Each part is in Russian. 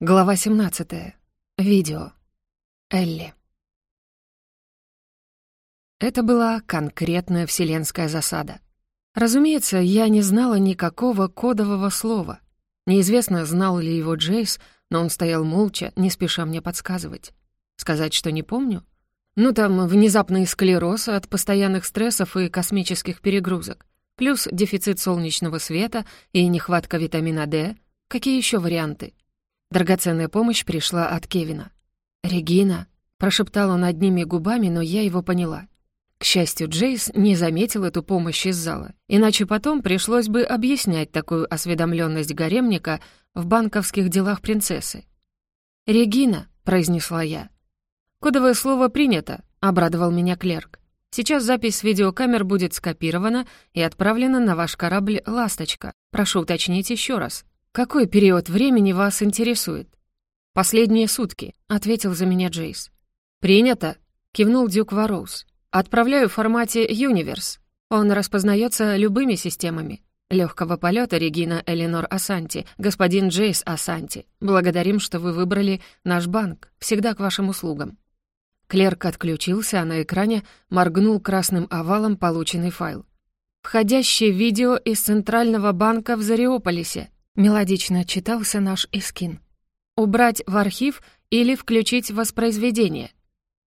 Глава 17. Видео. Элли. Это была конкретная вселенская засада. Разумеется, я не знала никакого кодового слова. Неизвестно, знал ли его Джейс, но он стоял молча, не спеша мне подсказывать. Сказать, что не помню? Ну, там, внезапный склероз от постоянных стрессов и космических перегрузок, плюс дефицит солнечного света и нехватка витамина D. Какие еще варианты? Драгоценная помощь пришла от Кевина. «Регина», — прошептал он одними губами, но я его поняла. К счастью, Джейс не заметил эту помощь из зала, иначе потом пришлось бы объяснять такую осведомленность гаремника в банковских делах принцессы. «Регина», — произнесла я. «Кодовое слово принято», — обрадовал меня клерк. «Сейчас запись видеокамер будет скопирована и отправлена на ваш корабль «Ласточка». Прошу уточнить еще раз. «Какой период времени вас интересует?» «Последние сутки», — ответил за меня Джейс. «Принято», — кивнул Дюк Вороуз. «Отправляю в формате Universe. Он распознается любыми системами. Легкого полета Регина Эленор Асанти, господин Джейс Асанти. Благодарим, что вы выбрали наш банк. Всегда к вашим услугам». Клерк отключился, а на экране моргнул красным овалом полученный файл. «Входящее видео из Центрального банка в Зариополисе», Мелодично читался наш эскин. «Убрать в архив или включить воспроизведение?»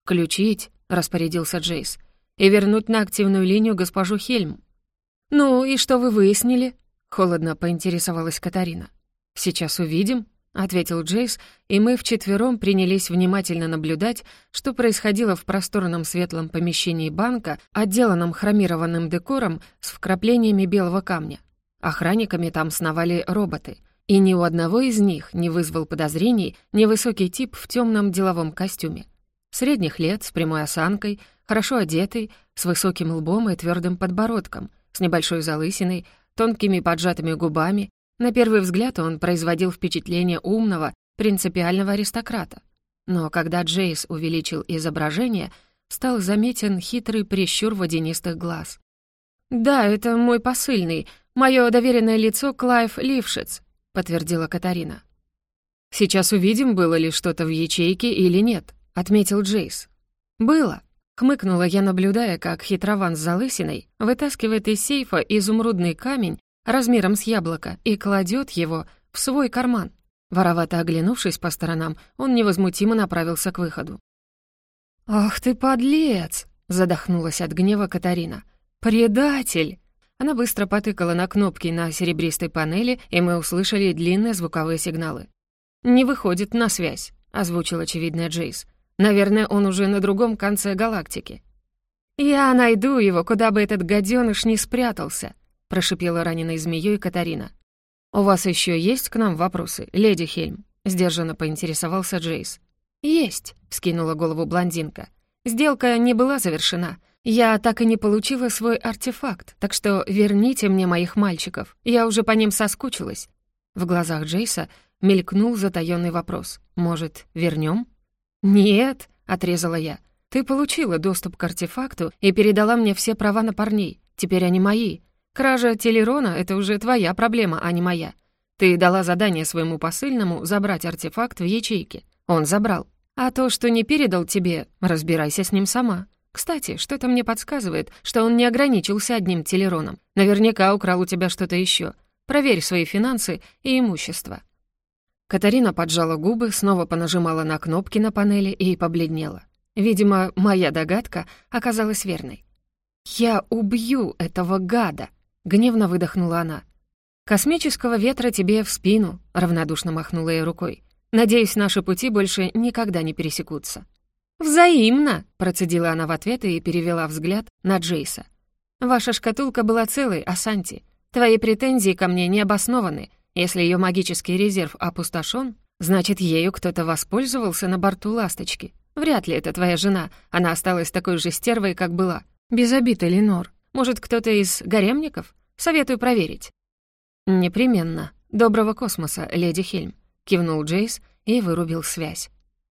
«Включить», — распорядился Джейс, «и вернуть на активную линию госпожу Хельм». «Ну, и что вы выяснили?» — холодно поинтересовалась Катарина. «Сейчас увидим», — ответил Джейс, и мы вчетвером принялись внимательно наблюдать, что происходило в просторном светлом помещении банка, отделанном хромированным декором с вкраплениями белого камня. Охранниками там сновали роботы, и ни у одного из них не вызвал подозрений невысокий тип в темном деловом костюме. Средних лет, с прямой осанкой, хорошо одетый, с высоким лбом и твердым подбородком, с небольшой залысиной, тонкими поджатыми губами. На первый взгляд он производил впечатление умного, принципиального аристократа. Но когда Джейс увеличил изображение, стал заметен хитрый прищур водянистых глаз. «Да, это мой посыльный, мое доверенное лицо Клайв Лившиц», — подтвердила Катарина. «Сейчас увидим, было ли что-то в ячейке или нет», — отметил Джейс. «Было», — хмыкнула я, наблюдая, как хитрован с залысиной вытаскивает из сейфа изумрудный камень размером с яблоко и кладет его в свой карман. Воровато оглянувшись по сторонам, он невозмутимо направился к выходу. «Ах ты подлец!» — задохнулась от гнева Катарина. «Предатель!» Она быстро потыкала на кнопки на серебристой панели, и мы услышали длинные звуковые сигналы. «Не выходит на связь», — озвучил очевидный Джейс. «Наверное, он уже на другом конце галактики». «Я найду его, куда бы этот гаденыш не спрятался», — прошипела раненой змеей Катарина. «У вас еще есть к нам вопросы, леди Хельм?» — сдержанно поинтересовался Джейс. «Есть», — скинула голову блондинка. «Сделка не была завершена, я так и не получила свой артефакт, так что верните мне моих мальчиков. Я уже по ним соскучилась». В глазах Джейса мелькнул затаённый вопрос. «Может, вернём?» «Нет», — отрезала я. «Ты получила доступ к артефакту и передала мне все права на парней. Теперь они мои. Кража Телерона — это уже твоя проблема, а не моя. Ты дала задание своему посыльному забрать артефакт в ячейке. Он забрал. А то, что не передал тебе, разбирайся с ним сама. Кстати, что-то мне подсказывает, что он не ограничился одним телероном. Наверняка украл у тебя что-то еще. Проверь свои финансы и имущество». Катарина поджала губы, снова понажимала на кнопки на панели и побледнела. Видимо, моя догадка оказалась верной. «Я убью этого гада!» — гневно выдохнула она. «Космического ветра тебе в спину», — равнодушно махнула ей рукой. «Надеюсь, наши пути больше никогда не пересекутся». «Взаимно!» — процедила она в ответ и перевела взгляд на Джейса. «Ваша шкатулка была целой, Асанти. Твои претензии ко мне не обоснованы. Если ее магический резерв опустошен, значит, ею кто-то воспользовался на борту «Ласточки». Вряд ли это твоя жена, она осталась такой же стервой, как была. Без обид, Эленор. Может, кто-то из гаремников? Советую проверить». «Непременно. Доброго космоса, леди Хельм», — кивнул Джейс и вырубил связь.